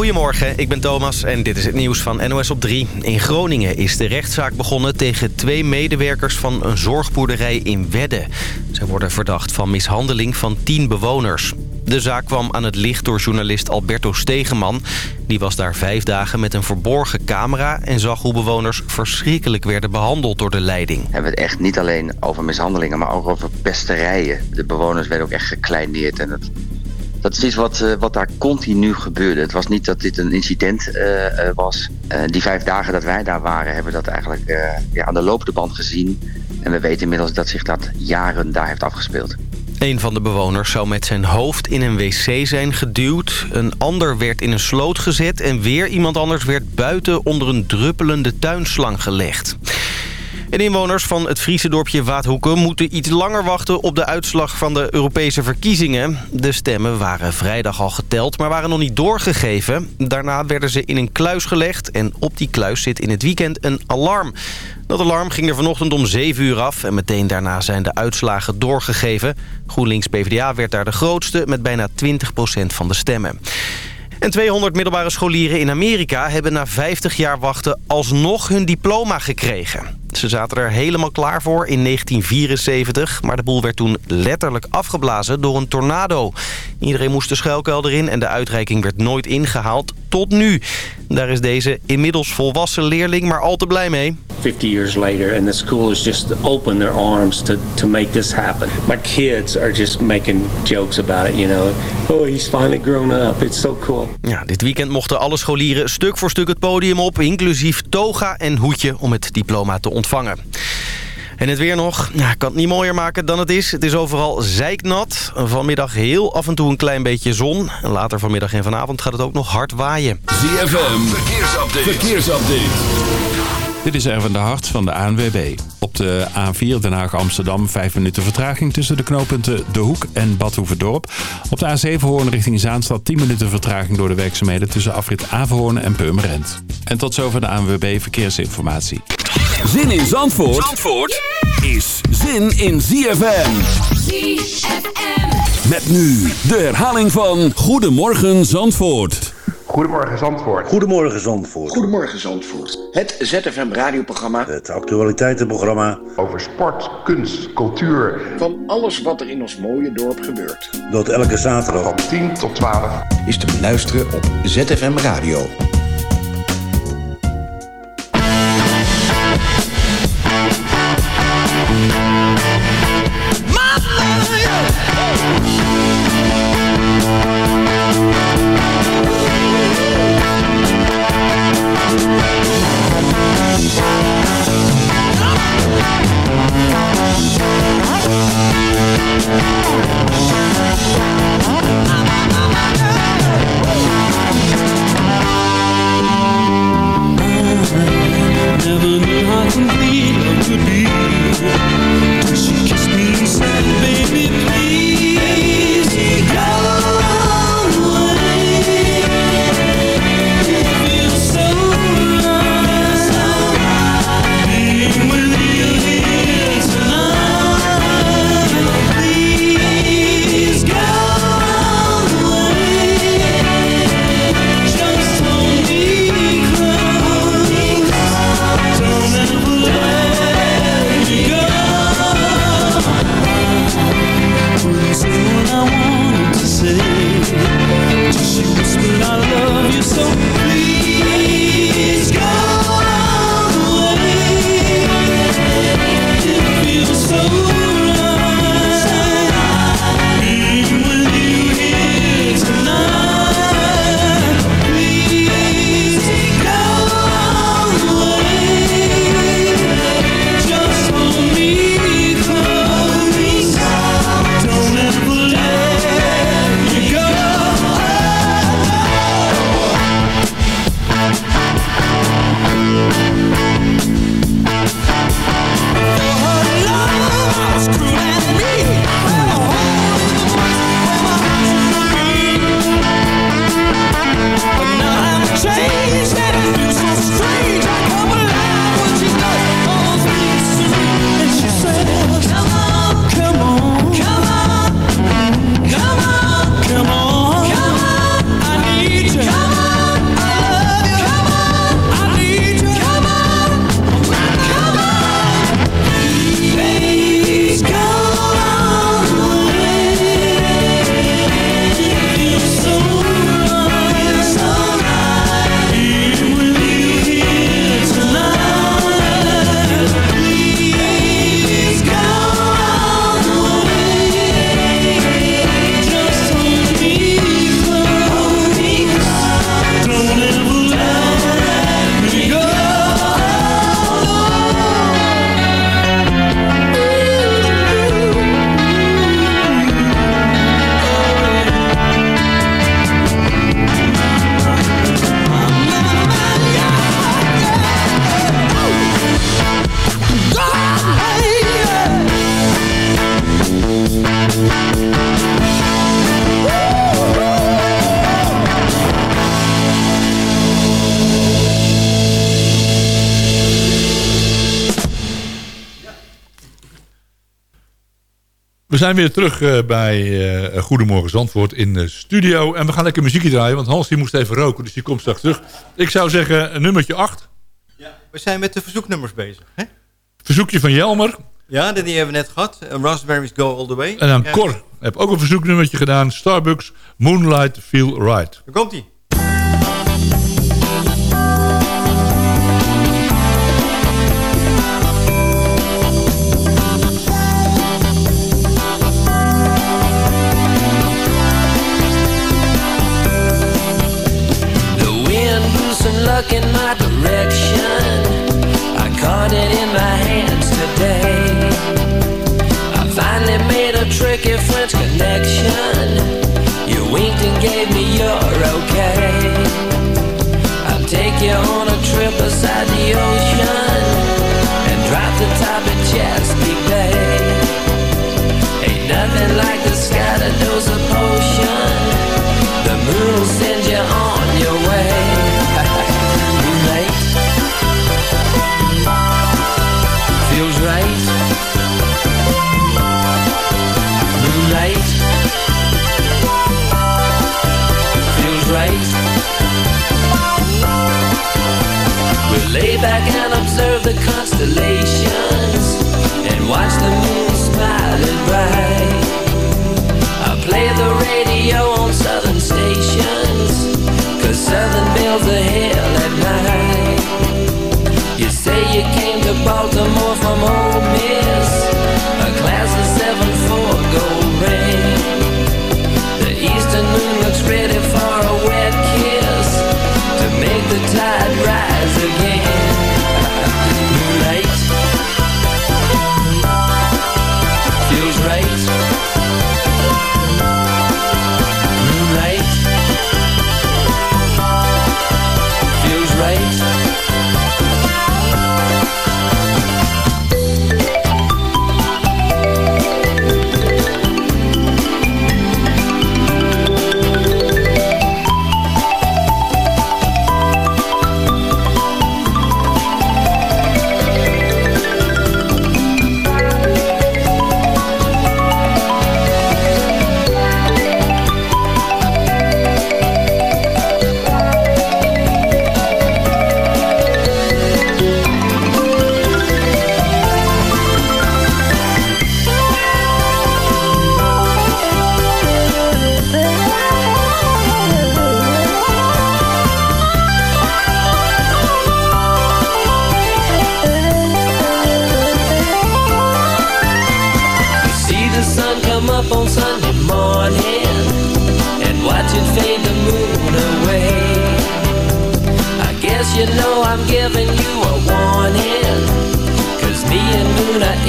Goedemorgen, ik ben Thomas en dit is het nieuws van NOS op 3. In Groningen is de rechtszaak begonnen tegen twee medewerkers van een zorgboerderij in Wedde. Ze worden verdacht van mishandeling van tien bewoners. De zaak kwam aan het licht door journalist Alberto Stegeman. Die was daar vijf dagen met een verborgen camera... en zag hoe bewoners verschrikkelijk werden behandeld door de leiding. We hebben het echt niet alleen over mishandelingen, maar ook over pesterijen. De bewoners werden ook echt gekleineerd en het dat is iets wat, uh, wat daar continu gebeurde. Het was niet dat dit een incident uh, uh, was. die vijf dagen dat wij daar waren, hebben we dat eigenlijk ja, aan de lopende band gezien. En we weten inmiddels dat zich dat jaren daar heeft afgespeeld. Een van de bewoners zou met zijn hoofd in een wc zijn geduwd. Een ander werd in een sloot gezet. En weer iemand anders werd buiten onder een druppelende tuinslang gelegd. En inwoners van het Friese dorpje Waadhoeken moeten iets langer wachten op de uitslag van de Europese verkiezingen. De stemmen waren vrijdag al geteld, maar waren nog niet doorgegeven. Daarna werden ze in een kluis gelegd en op die kluis zit in het weekend een alarm. Dat alarm ging er vanochtend om 7 uur af en meteen daarna zijn de uitslagen doorgegeven. GroenLinks-PVDA werd daar de grootste met bijna 20% van de stemmen. En 200 middelbare scholieren in Amerika hebben na 50 jaar wachten alsnog hun diploma gekregen. Ze zaten er helemaal klaar voor in 1974, maar de boel werd toen letterlijk afgeblazen door een tornado. Iedereen moest de schuilkelder in en de uitreiking werd nooit ingehaald, tot nu. Daar is deze inmiddels volwassen leerling maar al te blij mee. 50 years later and the school has just opened their arms to, to make this happen. My kids are just making jokes about it, you know. Oh, he's finally grown up. It's so cool. Ja, dit weekend mochten alle scholieren stuk voor stuk het podium op, inclusief toga en hoedje om het diploma te ontvangen. En het weer nog. Ja, ik kan het niet mooier maken dan het is. Het is overal zeiknat. Vanmiddag heel af en toe een klein beetje zon. En later vanmiddag en vanavond gaat het ook nog hard waaien. ZFM, verkeersupdate. verkeersupdate. Dit is Erwin de Hart van de ANWB. Op de A4 Den Haag-Amsterdam 5 minuten vertraging tussen de knooppunten De Hoek en Badhoevedorp. Op de A7 Hoorn richting Zaanstad 10 minuten vertraging door de werkzaamheden tussen afrit Averhoorn en Purmerend. En tot zover de ANWB Verkeersinformatie. Zin in Zandvoort, Zandvoort is zin in ZFM. ZFM. Met nu de herhaling van Goedemorgen Zandvoort. Goedemorgen Zandvoort. Goedemorgen Zandvoort. Goedemorgen Zandvoort. Het ZFM radioprogramma. Het actualiteitenprogramma. Over sport, kunst, cultuur. Van alles wat er in ons mooie dorp gebeurt. Dat elke zaterdag van 10 tot 12 is te beluisteren op ZFM Radio. Zijn weer terug eh, bij eh, Goedemorgen Zandvoort in de studio. En we gaan lekker muziekje draaien, want Hans die moest even roken. Dus die komt straks terug. Ik zou zeggen, nummertje 8. Ja, we zijn met de verzoeknummers bezig. Hè? Verzoekje van Jelmer. Ja, die hebben we net gehad. Raspberries Go All The Way. En dan Cor. Heb ook een verzoeknummertje gedaan. Starbucks, Moonlight, Feel Right. Daar komt-ie.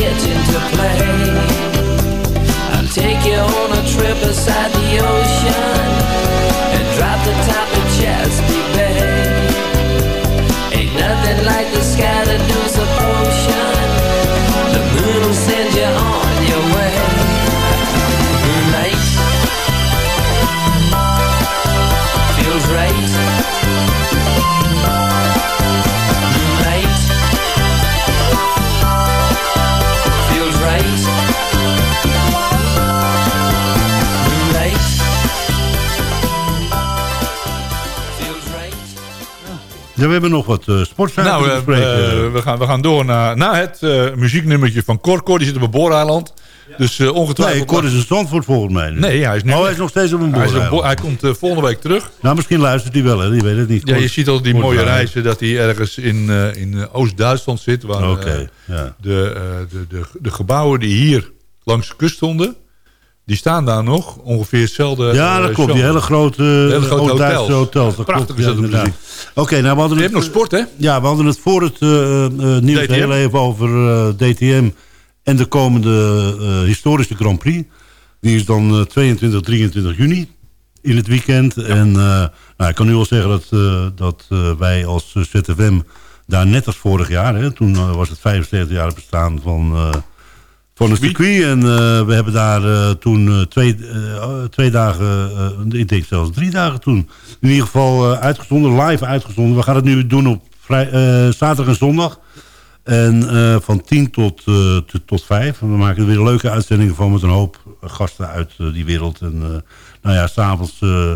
hitching to play. I'll take you on a trip beside the ocean and drop the top of Chesapeake Bay. Ja, we hebben nog wat uh, sportzaken nou, te bespreken. Uh, we, gaan, we gaan door naar, naar het uh, muzieknummertje van Cor. Cor die zit op een booreiland. Ja. Dus ongetwijfeld... Nee, Cor is een standwoord volgens mij. Nee, hij is nu... Oh, hij is nog steeds op een booreiland. Hij, hij komt volgende week terug. Nou, misschien luistert hij wel, hè. Die weet het niet. Ja, je ziet al die mooie reizen dat hij ergens in, in Oost-Duitsland zit. Waar okay, ja. de, de, de, de gebouwen die hier langs de kust stonden... Die staan daar nog, ongeveer hetzelfde. Ja, dat klopt. Die hele grote, hele grote hotels. hotels. Dat Prachtig klopt, is dat Oké, nou we hadden Je hebt nog sport, hè? Ja, we hadden het voor het uh, uh, nieuws heel even over DTM en de komende historische Grand Prix. Die is dan 22, 23 juni in het weekend. Ja. En nou, ik kan nu al zeggen dat, dat wij als ZFM daar net als vorig jaar, hè, toen was het 75 jaar bestaan van van het circuit. En uh, we hebben daar uh, toen uh, twee, twee dagen, ik denk zelfs drie dagen toen, in ieder geval uitgezonden, live uitgezonden. We gaan het nu doen op vrij, zaterdag en zondag. En van 10 tot, tot 5. We maken er weer leuke uitzendingen van met een hoop gasten uit eh, die wereld. En eh, nou ja, s'avonds uh,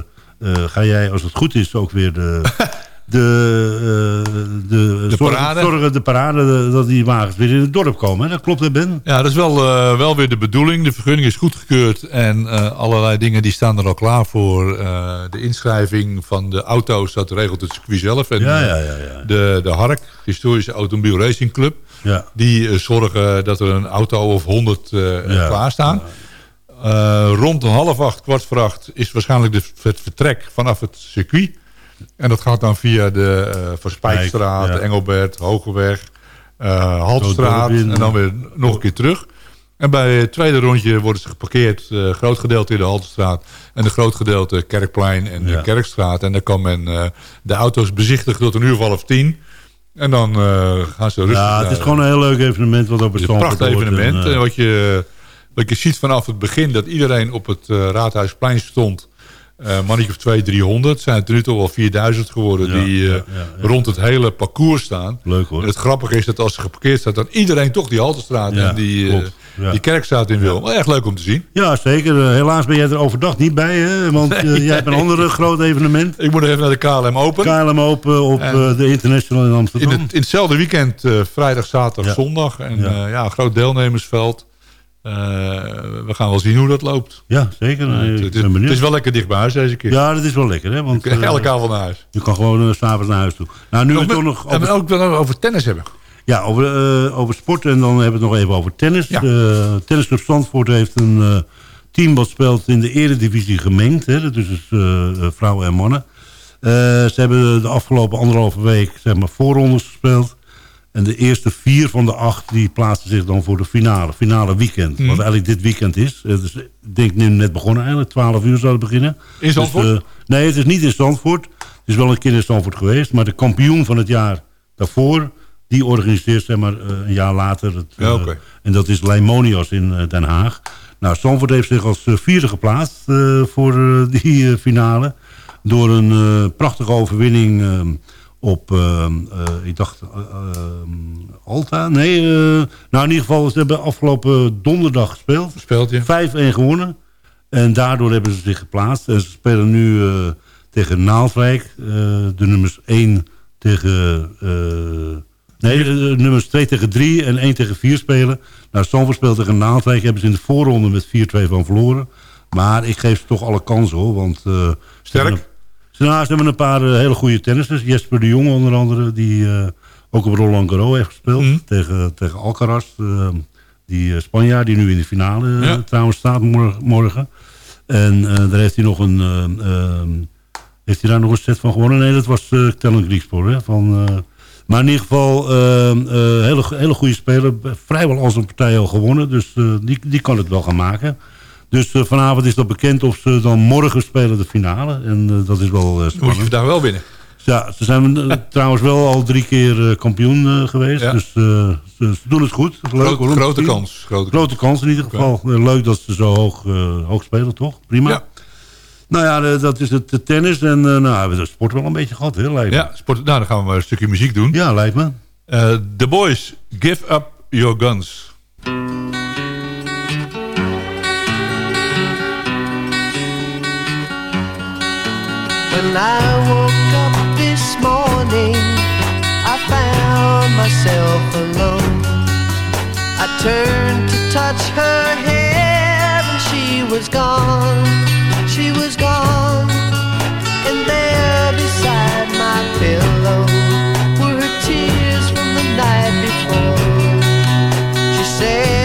ga jij, als het goed is, ook weer de... de, uh, de, de zorgen, parade. Zorgen de parade dat die wagens weer in het dorp komen. Hè? Dat klopt, hè Ben? Ja, dat is wel, uh, wel weer de bedoeling. De vergunning is goedgekeurd en uh, allerlei dingen die staan er al klaar voor. de inschrijving van de auto's, dat regelt het circuit zelf. En ja, ja, ja, ja. De, de HARK, Historische Automobiel Racing Club, die zorgen dat er een auto of honderd ja. klaarstaan. Ja. rond een half acht, kwart voor acht is waarschijnlijk de, het vertrek vanaf het circuit. En dat gaat dan via de uh, Verspijkstraat, ja. Engelbert, Hogeweg, uh, Haltstraat en dan weer nog een keer terug. En bij het tweede rondje worden ze geparkeerd, uh, groot gedeelte in de Haltestraat en een groot gedeelte Kerkplein en ja. de Kerkstraat. En dan kan men uh, de auto's bezichtigen tot een uur of half tien. En dan gaan ze rustig... Ja, het is gewoon een heel leuk evenement wat op het Het is een prachtig evenement. En, en, wat, je, wat je ziet vanaf het begin, dat iedereen op het Raadhuisplein stond... Uh, mannetje of 200, 300. zijn het er nu toch wel 4000 geworden Ja, die uh, ja, ja, ja. rond het hele parcours staan. Leuk hoor. En het grappige is dat als ze geparkeerd staat, dan iedereen toch die Haltestraat en die, uh, die kerkstraat in wil. Echt leuk om te zien. Ja, zeker. Eh, helaas ben jij er overdag niet bij, hè? want eh, Nee. jij hebt een ander groot evenement. Ik moet even naar de KLM Open. KLM Open op eh, de International in Amsterdam. In, het, in hetzelfde weekend, eh, vrijdag, zaterdag, zondag. En Ja. groot deelnemersveld. Eh, we gaan wel zien hoe dat loopt. Ja, zeker. Eh, het, is, benieuwd. het is wel lekker dicht bij huis deze keer. Ja, dat is wel lekker, hè? Want, eh, elke avond naar huis. Je kan gewoon s s'avonds naar huis toe. Nou, nu we het toch nog En we ook wel over tennis hebben. Ja, over, eh, over sport en dan hebben we het nog even over tennis. Ja. De Tennisclub Zandvoort heeft een eh, team wat speelt in de eredivisie gemengd. Hè, dus is, eh, eh, vrouwen en mannen. Eh, ze hebben de afgelopen anderhalve week zeg maar, voorrondes gespeeld. En de eerste vier van de acht die plaatsen zich dan voor de finale. Finale weekend. Mhm. Wat eigenlijk dit weekend is. Het is ik denk nu net begonnen eigenlijk. 12 uur zou het beginnen. In Zandvoort? Dus, eh, nee, het is niet in Zandvoort. Het is wel een keer in Zandvoort geweest. Maar de kampioen van het jaar daarvoor... die organiseert zeg maar, eh, een jaar later. Het, Ja, eh, en dat is Leimonios in Den Haag. Nou, Zandvoort heeft zich als vierde geplaatst voor die finale. Door een prachtige overwinning eh, op, eh, eh, ik dacht, eh, Alta. Nee, eh, nou in ieder geval, ze hebben afgelopen donderdag gespeeld. Speelt je? 5-1 gewonnen. En daardoor hebben ze zich geplaatst. En ze spelen nu tegen Naaldwijk. de nummers 1 tegen... nee, de nummers 2 tegen 3 en 1 tegen 4 spelen. Nou, Zandvoort speelt tegen Naaldwijk. Hebben ze in de voorronde met 4-2 van verloren. Maar ik geef ze toch alle kansen hoor. Want, eh, Sterk? hebben een- hebben een paar eh, hele goede tennissers. Jesper de Jong onder andere. Die eh, ook op Roland Garros heeft gespeeld. Mhm. Tegen, tegen Alcaraz. eh, die Spanjaard die nu in de finale Ja. trouwens staat morgen. morgen. En daar heeft hij nog een... eh, ehm, heeft hij daar nog een set van gewonnen? Nee, dat was uh, Tellen Griekspoor. Hè? Van, maar in ieder geval, ehm, eh, hele, hele goede speler. Vrijwel als een partij al gewonnen. Dus die, die kan het wel gaan maken. Dus eh, vanavond is dat bekend of ze dan morgen spelen de finale. En eh, dat is wel eh, Dan moet je spannend. vandaag wel winnen. Ja, ze zijn eh, trouwens wel al drie keer eh, kampioen eh, geweest. Ja. Dus eh, ze, ze doen het goed. Leuk, Groot- grote kans. Grote, Grote kans in ieder geval. Eh, Leuk dat ze zo hoog, eh, hoog spelen, toch? Prima. Ja. Nou ja, eh, dat is het eh, tennis. En eh, nou hebben we de sport wel een beetje gehad, hè, lijkt me. Ja, sport, nou, dan gaan we maar een stukje muziek doen. Ja, lijkt me. Eh, The Boys, Give Up Your Guns. When I woke up this morning, I found myself alone. I turned to touch her hair, and she was gone. She was gone. And there beside my pillow were her tears from the night before. She said,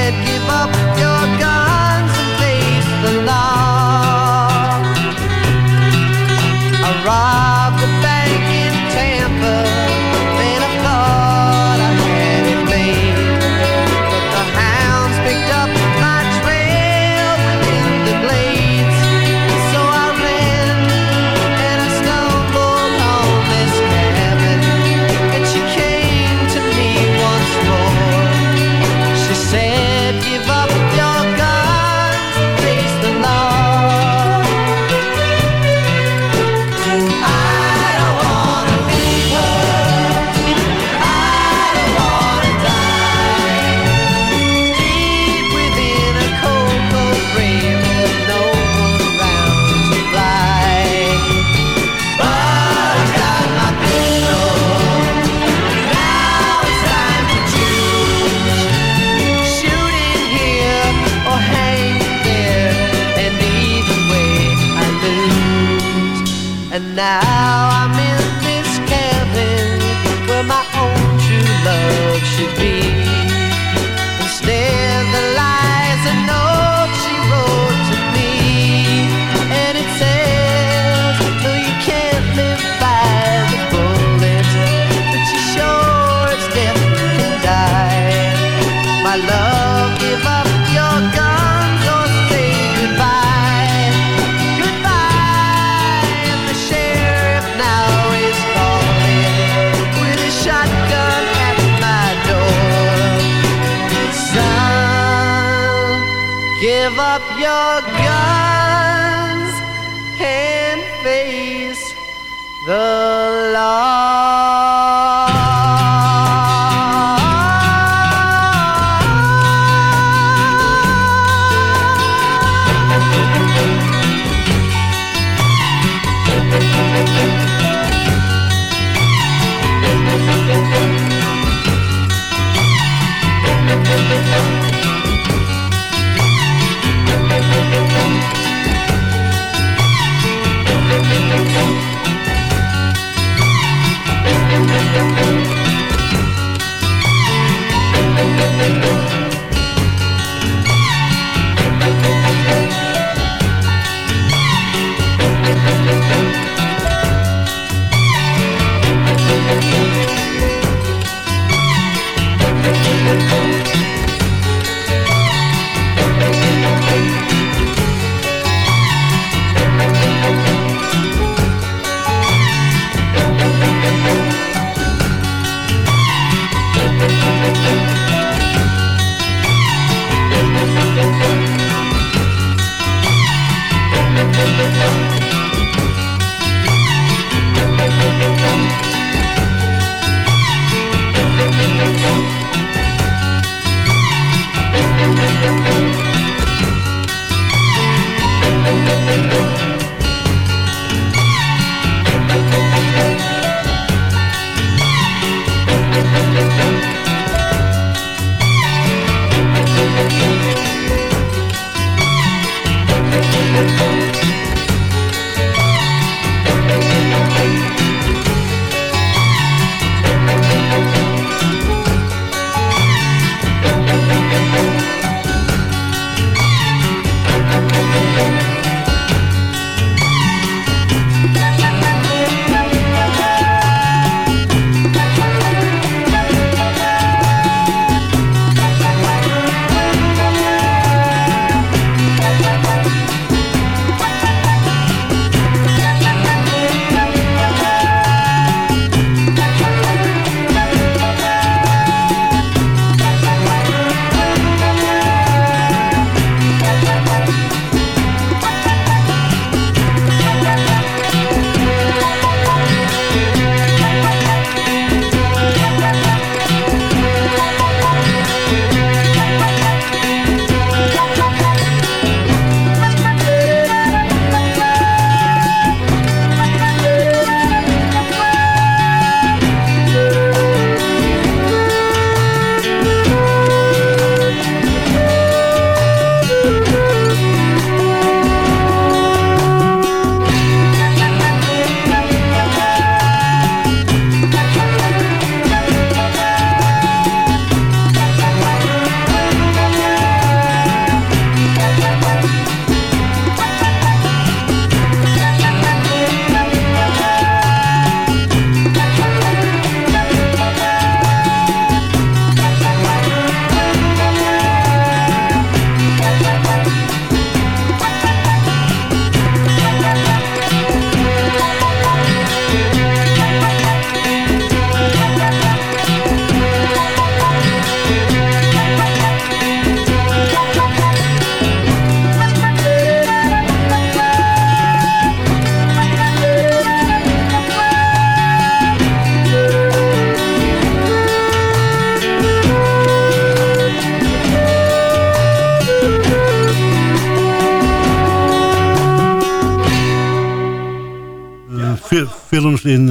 in...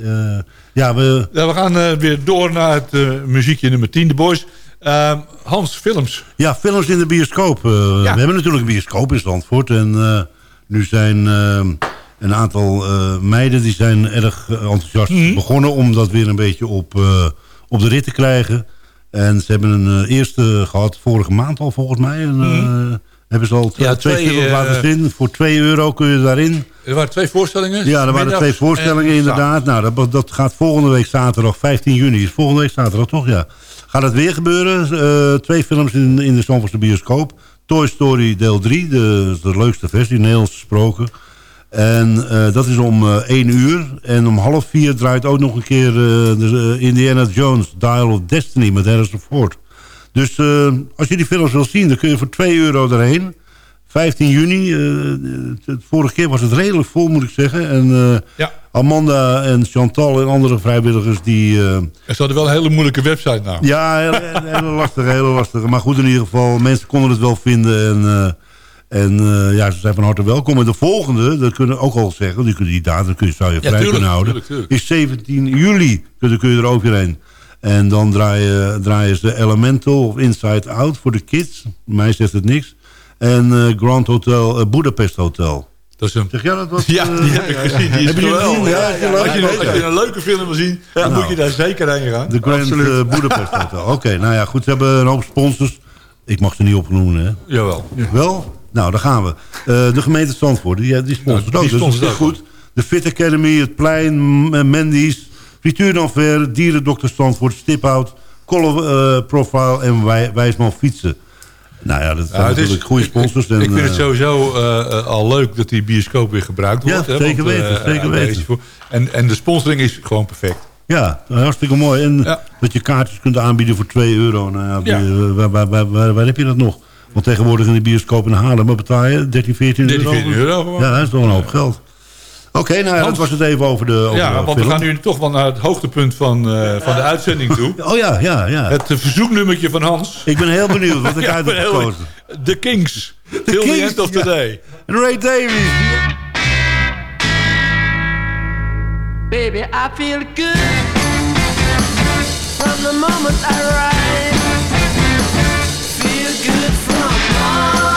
eh, eh, ja, we, Ja, we gaan eh, weer door naar het muziekje nummer 10, de boys. Ehm, Hans, films. Ja, films in de bioscoop. We hebben natuurlijk een bioscoop in Zandvoort. En eh, nu zijn eh, een aantal eh, meiden die zijn erg enthousiast Mhm. begonnen... om dat weer een beetje op, eh, op de rit te krijgen. En ze hebben een eh, eerste gehad vorige maand al volgens mij. En, eh, hebben ze al twee, Ja, twee twee, films eh, laten zien. Voor 2 euro kun je daarin. Er waren twee voorstellingen. Ja, er waren twee voorstellingen en inderdaad. Nou, dat, dat gaat volgende week zaterdag, 15 juni. Is volgende week zaterdag toch, ja. Gaat het weer gebeuren? Eh, twee films in, in de Zandvoortse bioscoop. Toy Story deel 3, de, de leukste versie, Nederlands gesproken. En eh, dat is om eh 1 uur. En om half vier draait ook nog een keer de, Indiana Jones, Dial of Destiny met Harrison Ford. Dus eh, als je die films wil zien, dan kun je voor 2 euro erheen. 15 juni. het- het vorige keer was het redelijk vol, moet ik zeggen. En eh, Ja. Amanda en Chantal en andere vrijwilligers die... En ze hadden wel een hele moeilijke website nou. ja, hele, hele lastige, hele lastige. Maar goed, in ieder geval, mensen konden het wel vinden. En, en ja, ze zijn van harte welkom. En de volgende, dat kunnen we ook al zeggen, die, die datum kun je, zou je Ja, vrij tuurlijk, kunnen houden, tuurlijk, tuurlijk. is 17 juli. Dus dan kun je er overheen. En dan draaien, draaien ze Elemental of Inside Out voor de kids. Mij zegt het niks. En eh, Grand Hotel, eh, Budapest Hotel. Dat is een... Zeg jij dat wat? Ja, eh, die heb ik gezien. Die is Heb je die geweldig. Ja, die als, je, als je een leuke film wil zien, dan Nou. moet je daar zeker heen gaan. De Grand eh, Budapest Hotel. Oké, nou ja, goed. Ze hebben een hoop sponsors. Ik mag ze niet opnoemen, hè? Jawel. Wel? Nou, daar gaan we. Eh, de gemeente Zandvoort, die, die sponsort Nou, die ook. Dus dat sponsort is goed. De Fit Academy, het Plein, eh, Mendy's, Frituur d'Anver, Dierendokter Zandvoort, Stiphout, Color eh, Profile en Wij, Wijsman Fietsen. Nou ja, dat zijn Ja, het is- natuurlijk goede sponsors. En, ik vind het eh, sowieso eh, al leuk dat die bioscoop weer gebruikt Ja, wordt. hè, zeker want, weten, zeker weten. En, en de sponsoring is gewoon perfect. Ja, hartstikke mooi. En dat je kaartjes kunt aanbieden voor 2 euro. Nou, ja, Ja. Waar, waar, waar, waar, heb je dat nog? Want tegenwoordig in de bioscoop in Haarlem betaal je 13, 14 13, euro. 14 euro gewoon. Ja, dat is toch een hoop geld. Oké, nou ja, dat was het even over de over Ja, de want we gaan nu toch wel naar het hoogtepunt van, eh, van de uitzending toe. Oh ja, ja, ja. Het eh, verzoeknummertje van Hans. Ik ben heel benieuwd wat ik Ja, uit heb ben heel- gekozen. The Kings. Till the Kings, end of the ja. day. Ray Davies. Baby, I feel good from the moment I rise. Feel good from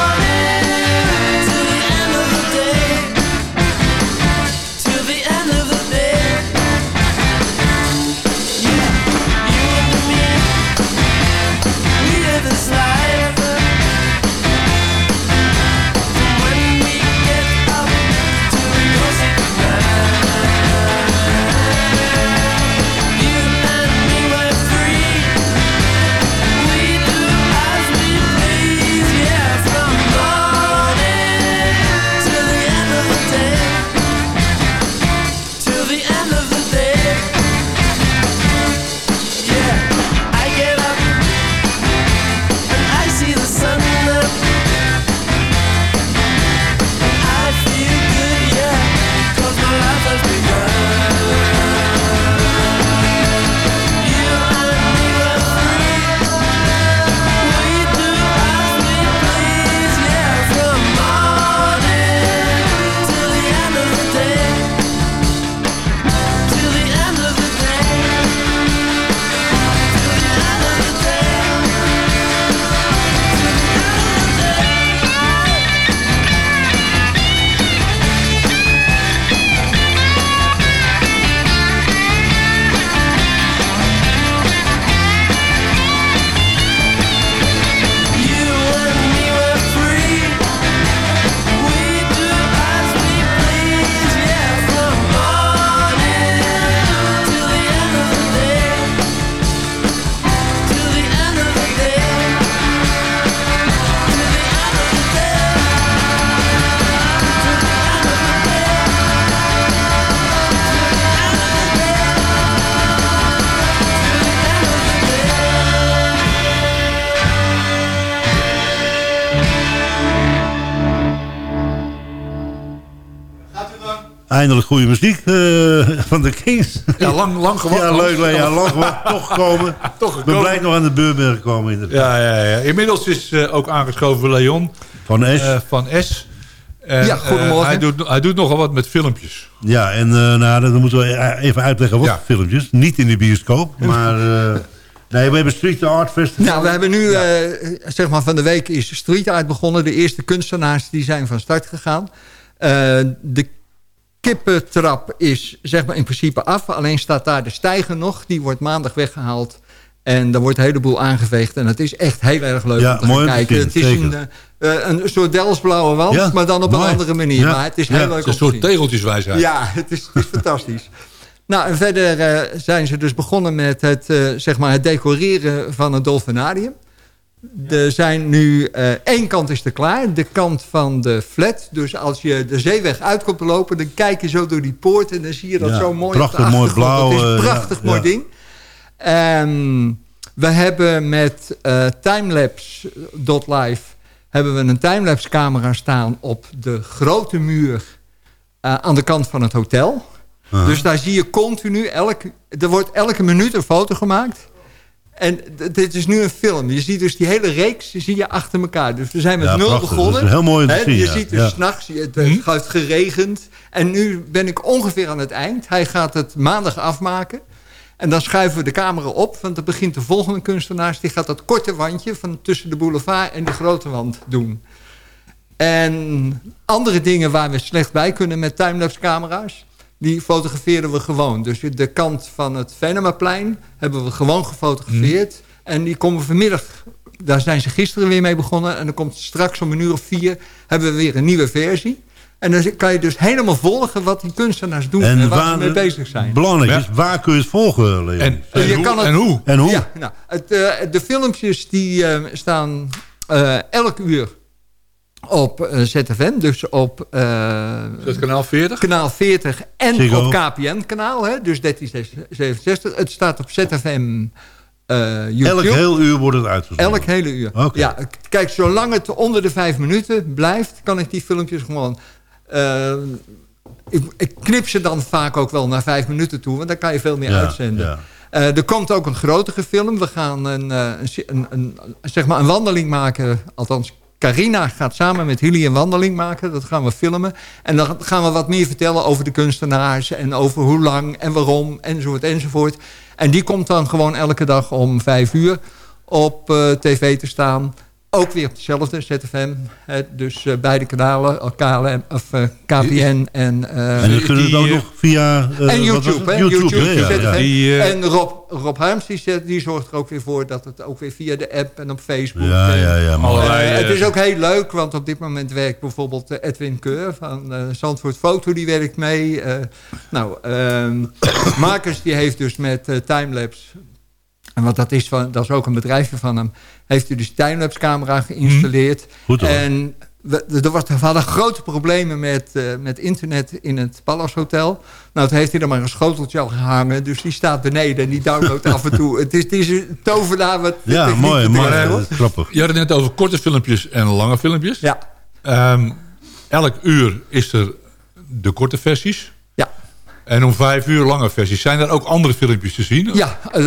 Eindelijk goede muziek eh, van de Kings. Ja, lang, lang gewacht. Ja, leuk. leuk, Ja, lang gewacht. Toch gekomen. Toch gekomen. blij nog aan de beurt ben gekomen. Inderdaad. Ja, ja, ja. Inmiddels is eh, ook aangeschoven Leon. Van S. eh, van S. En, Ja, goedemorgen. hij, doet, hij doet nogal wat met filmpjes. Ja, en eh, nou, dan moeten we even uitleggen wat Ja. filmpjes. Niet in de bioscoop, maar... eh, nee, we hebben Street Art Festival. Nou, we hebben nu, eh, zeg maar, van de week is Street Art begonnen. De eerste kunstenaars die zijn van start gegaan. Eh, de kippentrap is zeg maar in principe af. Alleen staat daar de stijger nog. Die wordt maandag weggehaald. En er wordt een heleboel aangeveegd. En het is echt heel erg leuk Ja, om te mooi gaan kijken. Het is een, eh, eh, een soort Delsblauwe wand, Ja, maar dan op een andere manier. Ja. Maar het is Ja, heel leuk het om Een te soort zien. tegeltjeswijsheid. Ja, het is, het is fantastisch. Nou, en verder eh, zijn ze dus begonnen met het, eh, zeg maar het decoreren van het dolfinarium. Er zijn nu, eh, één kant is er klaar, de kant van de flat. Dus als je de zeeweg uit komt lopen, dan kijk je zo door die poort... en dan zie je dat Ja, zo mooi prachtig mooi blauw, Het is een eh, prachtig ja, mooi ding. En we hebben met eh timelapse.live... hebben we een timelapse camera staan op de grote muur... aan de kant van het hotel... Dus daar zie je continu, elk, er wordt elke minuut een foto gemaakt. En dit is nu een film. Je ziet dus die hele reeks zie je achter elkaar. Dus we zijn met Ja, nul prachtig. begonnen. Dat is heel mooi zien, Je ja. ziet dus Ja. s'nachts, het eh, heeft geregend. En nu ben ik ongeveer aan het eind. Hij gaat het maandag afmaken. En dan schuiven we de camera op. Want dan begint de volgende kunstenaars. Die gaat dat korte wandje van tussen de boulevard en de grote wand doen. En andere dingen waar we slecht bij kunnen met timelapse camera's... die fotograferen we gewoon. Dus de kant van het Venemaplein hebben we gewoon gefotografeerd. En die komen vanmiddag... Daar zijn ze gisteren weer mee begonnen. En dan komt straks om een uur of vier... hebben we weer een nieuwe versie. En dan kan je dus helemaal volgen wat die kunstenaars doen... en, waar, ze mee bezig zijn. Belangrijk is, waar kun je het volgen, Leon? En, Je en, hoe, kan het- en hoe? En hoe? Ja, nou, het, eh, de filmpjes die eh, staan eh, elk uur op eh, ZFM. Dus op eh, dat kanaal 40? kanaal 40 en Ziggo. op KPN-kanaal. Dus 1367. Het staat op ZFM eh YouTube. Elk heel uur wordt het uitgezonden. Elk hele uur. Oké. Ja, kijk, zolang het onder de vijf minuten blijft... kan ik die filmpjes gewoon... eh, ik, ik knip ze dan vaak ook wel naar vijf minuten toe... want dan kan je veel meer Ja, uitzenden. ja. Eh, er komt ook een grotere film. We gaan een, eh, een, een, zeg maar een wandeling maken. Althans, Carina gaat samen met Hilly een wandeling maken. Dat gaan we filmen. En dan gaan we wat meer vertellen over de kunstenaars... en over hoe lang en waarom, enzovoort, enzovoort. En die komt dan gewoon elke dag om vijf uur op eh, tv te staan. Ook weer op dezelfde ZFM. Dus eh, beide kanalen, eh, KLM, of, eh, KPN en... eh, En dan kunnen we het ook die, nog via... eh, en YouTube, hè? YouTube, ja, ja. ZFM. Die, en Rob, Rob Harms die, zet- die zorgt er ook weer voor dat het ook weer via de app en op Facebook. Ja, ja, ja. Allerlei, het is ook heel leuk, want op dit moment werkt bijvoorbeeld Edwin Keur van eh, Zandvoort Foto, die werkt mee. Eh, nou, ehm Marcus die heeft dus met Timelapse, en wat dat is, van, dat is ook een bedrijfje van hem, heeft hij dus Timelapse camera geïnstalleerd. Goed hoor. En we, er was, we hadden grote problemen met, eh, met internet in het Palace Hotel. Nou, toen heeft hij er maar een schoteltje al gehangen. Dus die staat beneden en die downloadt af en toe. Het is, het is een tovenaar wat... Ja, mooi, mooi. hoor. eh, grappig. Je had het net over korte filmpjes en lange filmpjes. Ja, Ehm, elk uur is er de korte versies. En om vijf uur lange versies. Zijn er ook andere filmpjes te zien? Ja, eh,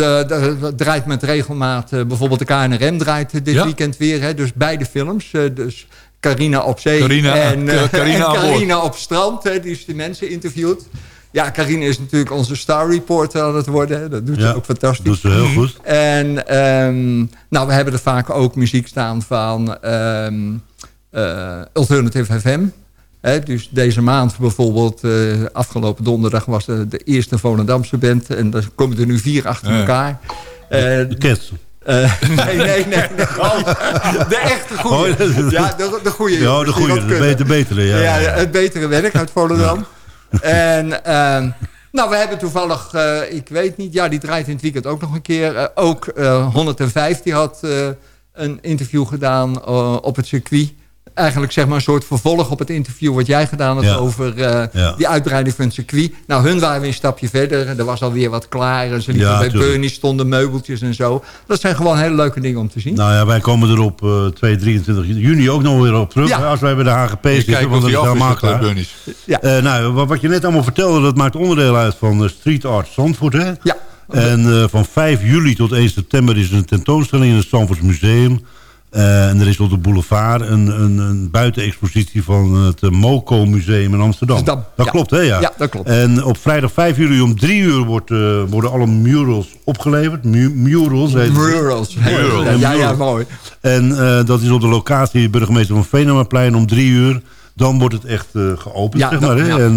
dat draait met regelmaat. eh, bijvoorbeeld de KNRM draait eh, dit Ja? weekend weer. Hè, dus beide films. dus Carina op zee Carina, en, eh, Carina en op strand. Hè, die is die mensen interviewt. Ja, Carina is natuurlijk onze star reporter aan het worden. Dat doet ze ook fantastisch. doet ze heel goed. En ehm, nou, we hebben er vaak ook muziek staan van eh, Alternative FM. Dus deze maand bijvoorbeeld, eh, afgelopen donderdag was de, de eerste Volendamse band. En daar komen er nu vier achter elkaar. De Cats. eh, nee, nee, nee. Oh, de echte goede. Oh, ja, de, de goede. Ja, de goede. De betere. Ja, Ja, het betere werk uit Volendam. En ehm, nou, we hebben toevallig, ik weet niet, ja, die draait in het weekend ook nog een keer. Ook eh 105, die had een interview gedaan op het circuit. Eigenlijk zeg maar een soort vervolg op het interview wat jij gedaan had Ja. over eh, Ja. die uitbreiding van het circuit. Nou, hun waren weer een stapje verder. Er was alweer wat klaar. En ze liepen Ja, bij tuurlijk. Bernie, stonden meubeltjes en zo. Dat zijn gewoon hele leuke dingen om te zien. Nou ja, wij komen er op eh 2, 23 juni ook nog weer op terug. Als wij bij de HGP zitten, kijk want dat is helemaal klaar. eh. Eh, nou, wat, wat je net allemaal vertelde, dat maakt onderdeel uit van de Street Art Zandvoort, hè? Ja. En eh, van 5 juli tot 1 september is er een tentoonstelling in het Zandvoorts Museum. Eh, en er is op de boulevard een, een, een buitenexpositie van het MoCo Museum in Amsterdam. Amsterdam, Dat ja. klopt, hè? Ja. Ja, dat klopt. En op vrijdag 5 juli om 3 uur wordt, eh, worden alle murals opgeleverd. Mu- murals heet het. Murals. Murals. Ja, ja, mooi. En eh, dat is op de locatie burgemeester van Venemaplein om drie uur. Dan wordt het echt geopend, zeg maar. Hè? En,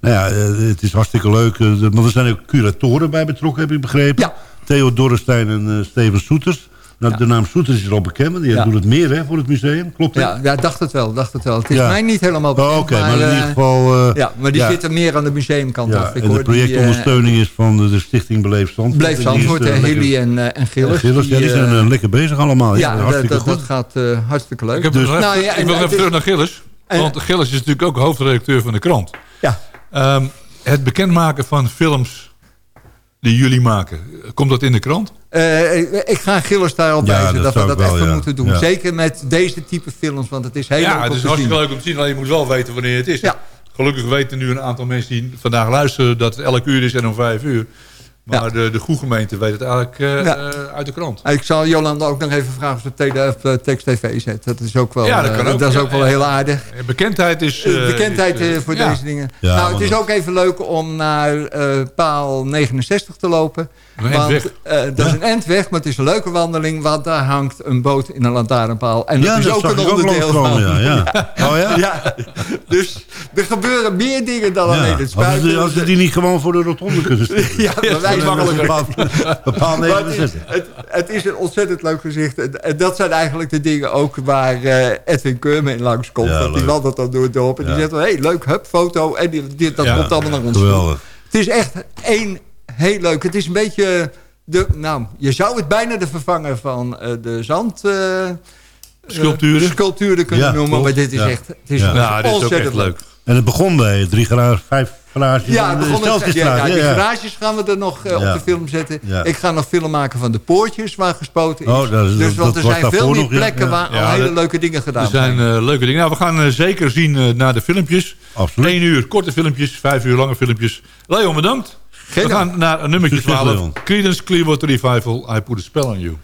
Nou ja, het is hartstikke leuk. Maar er zijn ook curatoren bij betrokken, heb ik begrepen. Ja. Theo Dorrestein en Steven Soeters. Nou, De naam Soeters is al bekend, want die Ja. doet het meer hè, voor het museum. Klopt dat? Ja, ja, dacht het wel, dacht het wel. Het is Ja. mij niet helemaal Oh, bekend, Oké, maar in eh, ieder geval... eh, ja, maar die ja. zitten meer aan de museumkant Ja, af. Ik en de projectondersteuning is van de, de stichting Beleef Zandvoort. En is, Zandvoort, eh, eh, lekker- Hilly en, eh, en Gilles. En Gilles, ja, die Die, zijn eh, eh, lekker bezig allemaal. ja, dat, hartstikke dat, goed. dat gaat eh, hartstikke leuk. Ik, heb Dus- Nou ja, ik en wil even terug naar Gilles. en- want Gilles is natuurlijk ook hoofdredacteur van de krant. Ja. Ehm, het bekendmaken van films die jullie maken, komt dat in de krant? Eh, ik, ga Gilles daar al bij Ja, dat dat we dat ik wel, even ja. moeten doen. Ja. Zeker met deze type films, want het is heel leuk ja, het is hartstikke leuk om te zien. Alleen je moet wel weten wanneer het is. Ja. Gelukkig weten nu een aantal mensen die vandaag luisteren dat het elk uur is en om vijf uur. Maar de, de goede gemeente weet het eigenlijk eh, Ja. eh, uit de krant. Ik zal Jolanda ook nog even vragen of ze of, eh, tekst tv zet. Dat is ook wel, Ja, dat kan ook. dat is Ja, ook wel ja. heel aardig. Bekendheid is... Bekendheid is, voor ja. deze dingen. Ja, nou, het is dat- ook even leuk om naar eh, paal 69 te lopen. Een want eh, dat is een endweg, maar het is een leuke wandeling. Want daar hangt een boot in een lantaarnpaal. En Ja, dat is dat ook zag een ik ook onderdeel van. ja, ja. Oh ja? Ja, Dus er gebeuren meer dingen dan alleen het Als spuiten. ze, als ze die niet gewoon voor de rotonde kunnen stellen. Ja, bij wijze van Bepaald, bepaald Maar het, is, 69. het, het is een ontzettend leuk gezicht. En, en dat zijn eigenlijk de dingen ook waar eh, Edwin in langskomt. Ja, Want die wandelt dan door het dorp. En die zegt, hé, hey, leuk, hup, foto. En die, die- dat Ja, komt allemaal naar ons toe. Geweldig. Het is echt één heel leuk. Het is een beetje... De, nou, je zou het bijna de vervanger van eh, de zand... eh, Sculpturen? eh, sculpturen kunnen Ja, noemen. klopt. Maar dit is Ja. echt... Het is Ja. Nou, dit is ook ontzettend echt leuk. En het begon bij drie garages, vijf garages Ja, de begonnen met, ja, ja, Ja, die garages gaan we er nog eh, Ja. op de film zetten. Ja. Ik ga nog film maken van de poortjes waar gespoten is. Oh, dat is- dus dat- want er zijn veel meer plekken Ja. waar Ja, al hele dat- leuke dingen gedaan Er zijn eh, leuke dingen. Nou, we gaan eh, zeker zien eh, naar de filmpjes. Absoluut. Eén uur korte filmpjes, vijf uur lange filmpjes. Leon, bedankt. We gaan naar een nummertje Succes, 12. Leon. Creedence Clearwater Revival, I Put a Spell on You.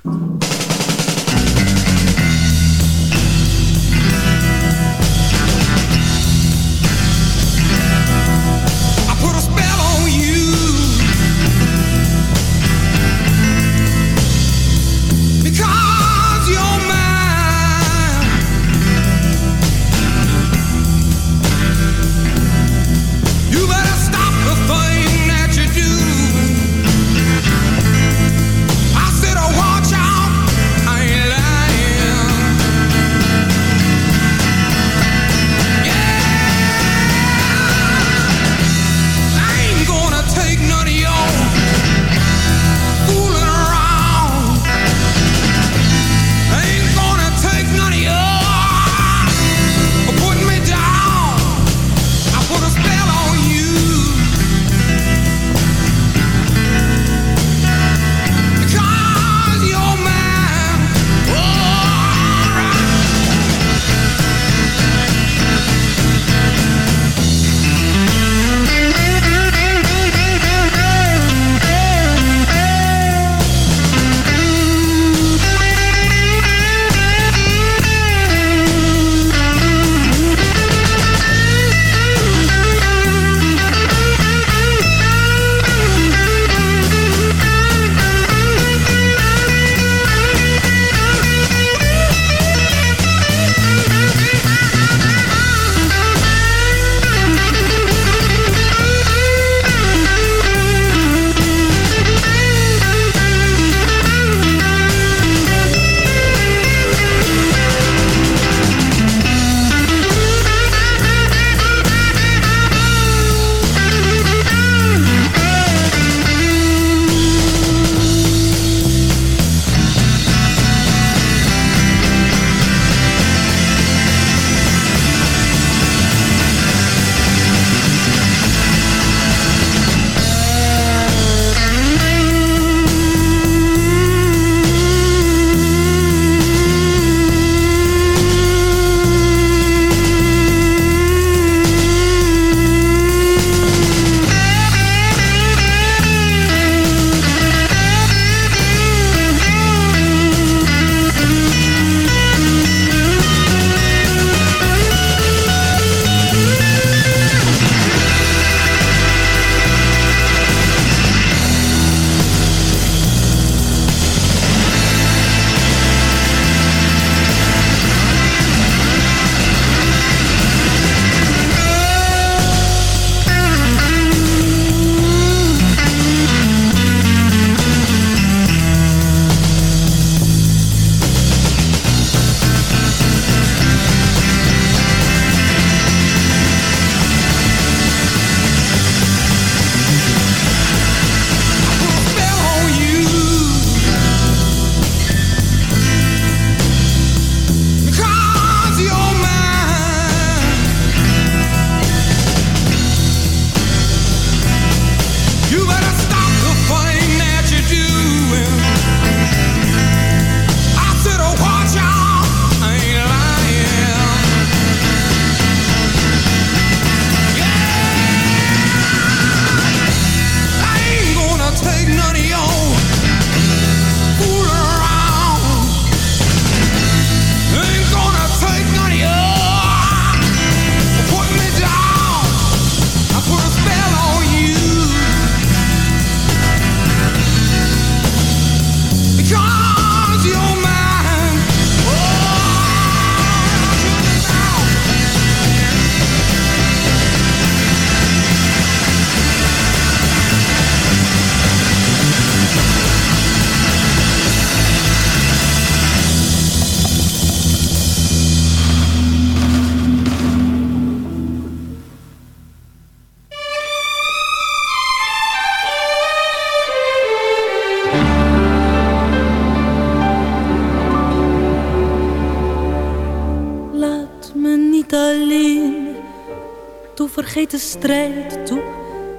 Strijd toe,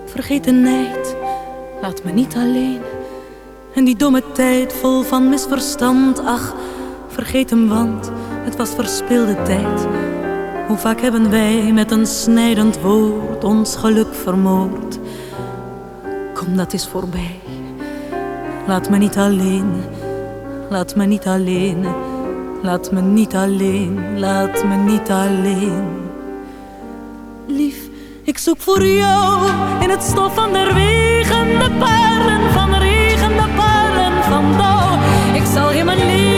vergeet de nijd. Laat me niet alleen. En die domme tijd vol van misverstand, ach, vergeet hem, want het was verspilde tijd. Hoe vaak hebben wij met een snijdend woord ons geluk vermoord? Kom, dat is voorbij. Laat me niet alleen, laat me niet alleen, laat me niet alleen, laat me niet alleen. Zoek voor jou in het stof van de regen, de parelen van regen, de parelen van dauw. Ik zal in mijn leven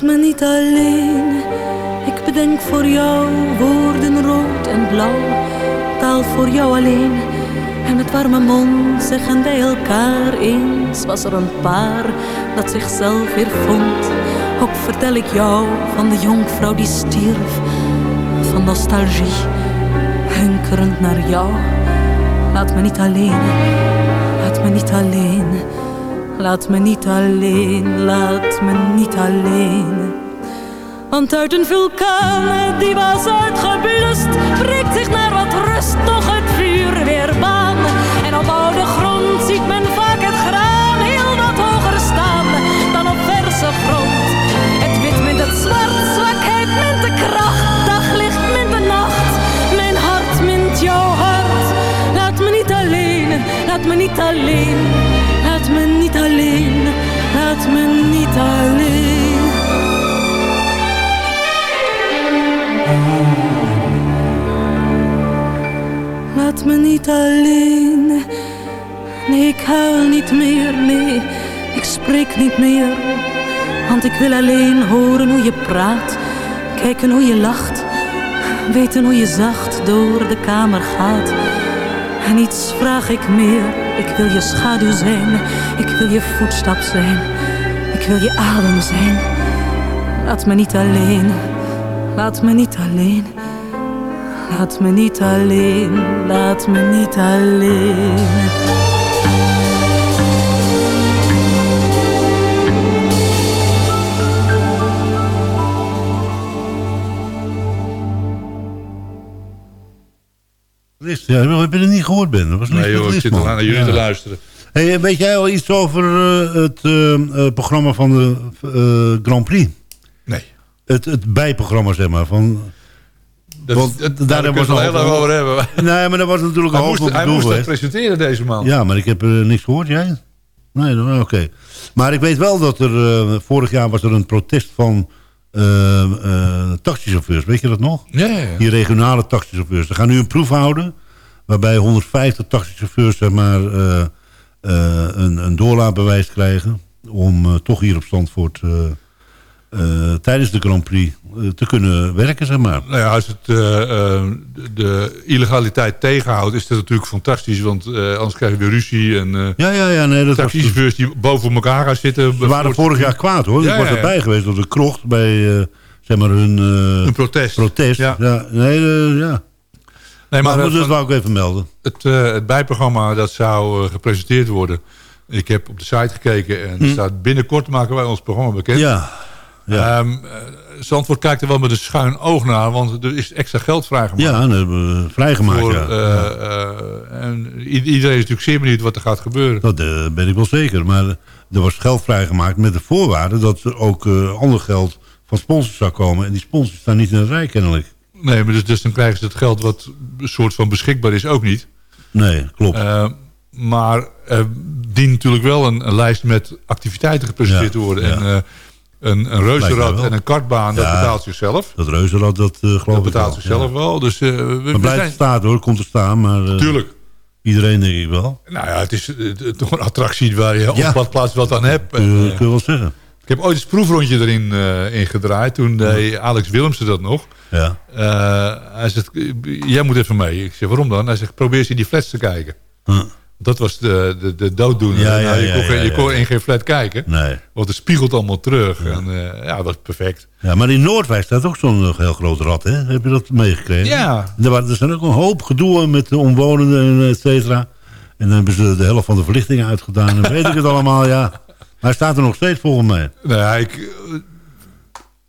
Laat me niet alleen, ik bedenk voor jou woorden rood en blauw. Taal voor jou alleen en met warme mond zeggen wij elkaar eens. Was er een paar dat zichzelf weer vond. Ook vertel ik jou van de jonkvrouw die stierf. Van nostalgie, hunkerend naar jou. Laat me niet alleen, laat me niet alleen. Laat me niet alleen, laat me niet alleen. Want uit een vulkaan die was uitgeblust, breekt zich naar wat rust toch het vuur weer baan. En op oude grond ziet men vaak het graan heel wat hoger staan dan op verse grond. Het wit mint het zwart, zwakheid mint de kracht, daglicht mint de nacht. Mijn hart mint jouw hart. Laat me niet alleen, laat me niet alleen. Laat me niet alleen. Nee, ik huil niet meer, nee, ik spreek niet meer. Want ik wil alleen horen hoe je praat, kijken hoe je lacht, weten hoe je zacht door de kamer gaat. En niets vraag ik meer, ik wil je schaduw zijn, ik wil je voetstap zijn, wil je adem zijn. Laat me niet alleen, laat me niet alleen, laat me niet alleen, laat me niet alleen. Ja, heb je het niet gehoord, Ben? Dat was Nee joh, ik zit al aan jullie Ja. te luisteren. Hey, weet jij al iets over eh, het eh, eh, programma van de Grand Prix? Nee. Het, het bijprogramma, zeg maar. Van, Dat, Want daar daar hebben we het heel lang over- hebben. Nee, maar dat was natuurlijk een hoofd hij moest het presenteren deze maand. Ja, maar ik heb eh, niks gehoord. Jij? Nee, oké. Maar ik weet wel dat er... vorig jaar was er een protest van taxichauffeurs. Weet je dat nog? Ja, ja, ja. Die regionale taxichauffeurs. Ze gaan nu een proef houden... waarbij 150 taxichauffeurs zeg maar, een, een doorlaatbewijs krijgen... om eh, toch hier op Zandvoort... eh, eh, tijdens de Grand Prix eh, te kunnen werken, zeg maar. Nou ja, als het eh, eh, de, illegaliteit tegenhoudt, is dat natuurlijk fantastisch. Want eh, anders krijg je weer ruzie. En Ja, ja, ja. Nee, dat taxichauffeurs die boven elkaar gaan zitten. Ze waren vorig jaar kwaad hoor. Ja, ik was ja, ja. erbij geweest door de krocht bij eh, zeg maar hun eh, protest. protest. Ja. Nee, eh, ja. Nee, maar maar, goed, eh, dat wou ik even melden. het, eh, het bijprogramma dat zou eh, gepresenteerd worden. Ik heb op de site gekeken en er Hm. staat binnenkort maken wij ons programma bekend. Ja. ja. Eh, Zandvoort kijkt er wel met een schuin oog naar, want er is extra geld vrijgemaakt. ja, dat hebben we vrijgemaakt. Voor, ja. eh, eh, en iedereen is natuurlijk zeer benieuwd wat er gaat gebeuren. Dat eh, ben ik wel zeker. Maar er was geld vrijgemaakt met de voorwaarde... dat er ook eh, ander geld van sponsors zou komen. En die sponsors staan niet in de rij kennelijk. Nee, maar dus, dus dan krijgen ze het geld wat een soort van beschikbaar is ook niet. Nee, klopt. Eh, maar er dient natuurlijk wel een, een lijst met activiteiten gepresenteerd Ja, te worden. ja. En eh, een, een reuzenrad en een kartbaan, dat betaalt zichzelf. Dat reuzenrad, dat geloof Dat ik betaalt wel. zichzelf wel. Dus we, Maar blijft zijn... staan hoor, komt te staan. Maar, Tuurlijk. Iedereen denk ik wel. Nou ja, het is toch een attractie waar je op wat plaats wat aan hebt. Eh, kun je wel zeggen. Ik heb ooit eens een proefrondje erin eh ingedraaid. Toen deed Alex Willemsen dat nog. Ja. Eh, hij zegt, jij moet even mee. Ik zeg, waarom dan? Hij zegt, probeer eens in die flats te kijken. Huh. Dat was de, de, de dooddoener. Ja, ja, Nou, je, kon, geen- ja, je ja. kon in geen flat kijken. Nee. Want het spiegelt allemaal terug. En, eh, ja, dat is perfect. Ja, maar in Noordwijk staat ook zo'n heel groot rad, hè? Heb je dat meegekregen? Ja. Er, waren, er zijn ook een hoop gedoe met de omwonenden, en et cetera. En dan hebben ze de helft van de verlichtingen uitgedaan. En weet ik het allemaal, ja. Maar hij staat er nog steeds volgens mij. Nee, ik, eh,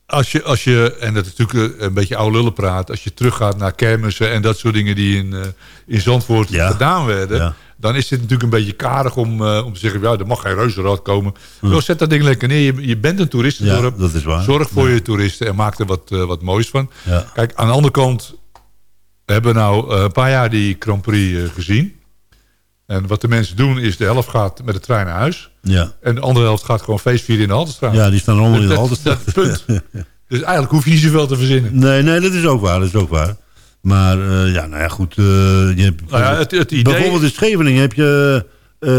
als, je, als je, en dat is natuurlijk een beetje oude lullen praat... als je teruggaat naar kermissen en dat soort dingen die in, eh, in Zandvoort gedaan werden... Ja. dan is dit natuurlijk een beetje karig om, eh, om te zeggen... ja, er mag geen reuzenrad komen. Wel, zet dat ding lekker neer. Je, je bent een toeristendorp. Ja, dat is waar. Zorg voor je toeristen en maak er wat, wat moois van. Kijk, aan de andere kant... we hebben nou een paar jaar die Grand Prix gezien... En wat de mensen doen is de helft gaat met de trein naar huis. Ja. En de andere helft gaat gewoon feestvieren in de Haltestraat. Ja, die staan allemaal in de Haltestraat. dat- punt. Dus eigenlijk hoef je niet zoveel te verzinnen. Nee, nee, dat is ook waar, dat is ook waar. Maar eh, ja, nou ja, goed. eh, je hebt, Nou ja, het- het idee- Bijvoorbeeld in Scheveningen heb je... eh,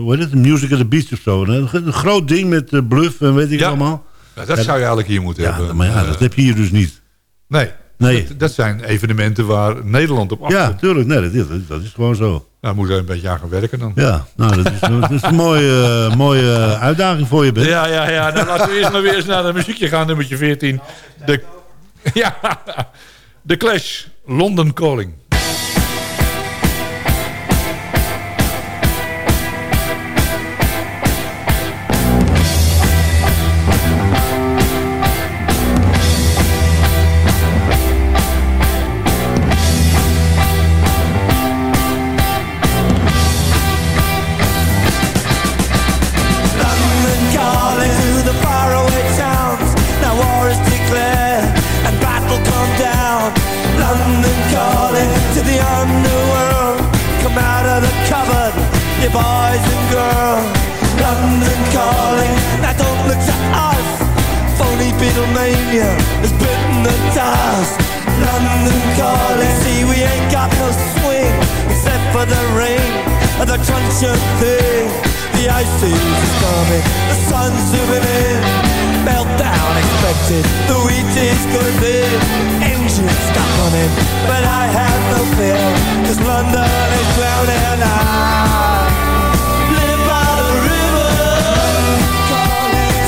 hoe heet het? Music at the Beach of zo. Een, groot ding met bluff en weet ik Ja. allemaal. Ja, dat zou je eigenlijk hier moeten ja, hebben. Maar ja, dat heb je hier dus niet. Nee, Nee. Dat, dat zijn evenementen waar Nederland op afkomt. Ja, tuurlijk. Nee, dat is, dat is gewoon zo. Nou, moet er een beetje aan gaan werken dan. Ja, nou, dat is, dat is een mooie, mooie uitdaging voor je, Ben. Ja, ja, ja. Nou, laten we eerst maar weer eens naar de muziekje gaan, nummertje 14. De, ja, de Clash, London Calling. Boys and girls. London calling, now don't look to us. Phony Beatlemania has bitten the dust. London calling, see we ain't got no swing except for the rain and the truncheon thing. The ice is coming, the sun's zooming in. Meltdown expected, the wheat is good in. Engines stop running, but I have no fear, cause London is drowning. I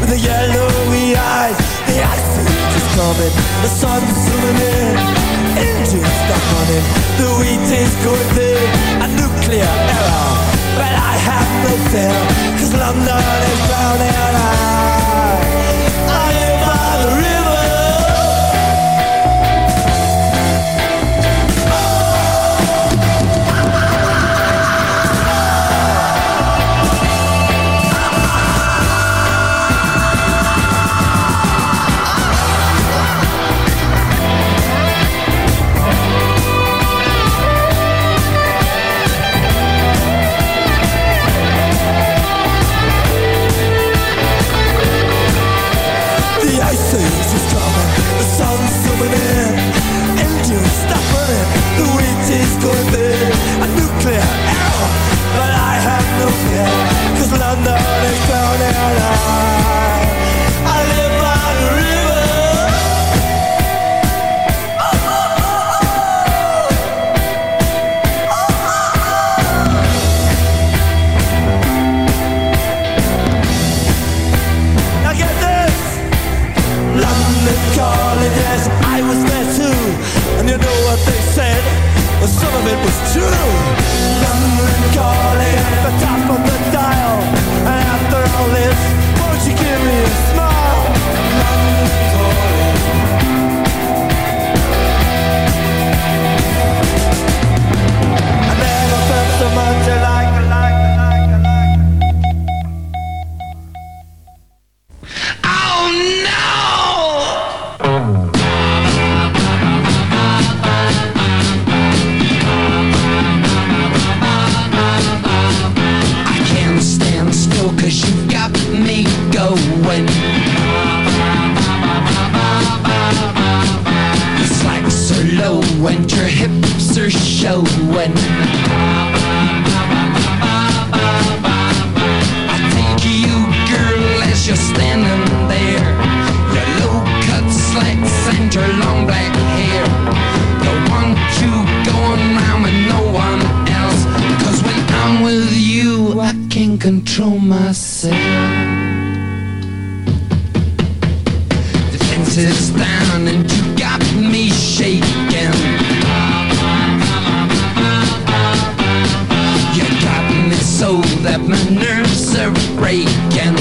with the yellowy eyes. The ice is coming, the sun's zooming in. Engines stop running, the wheat is going big. A nuclear error, but I have no fear, cause London is drowning. I, I am by the river. And you got me shaking. You got me so that my nerves are breaking.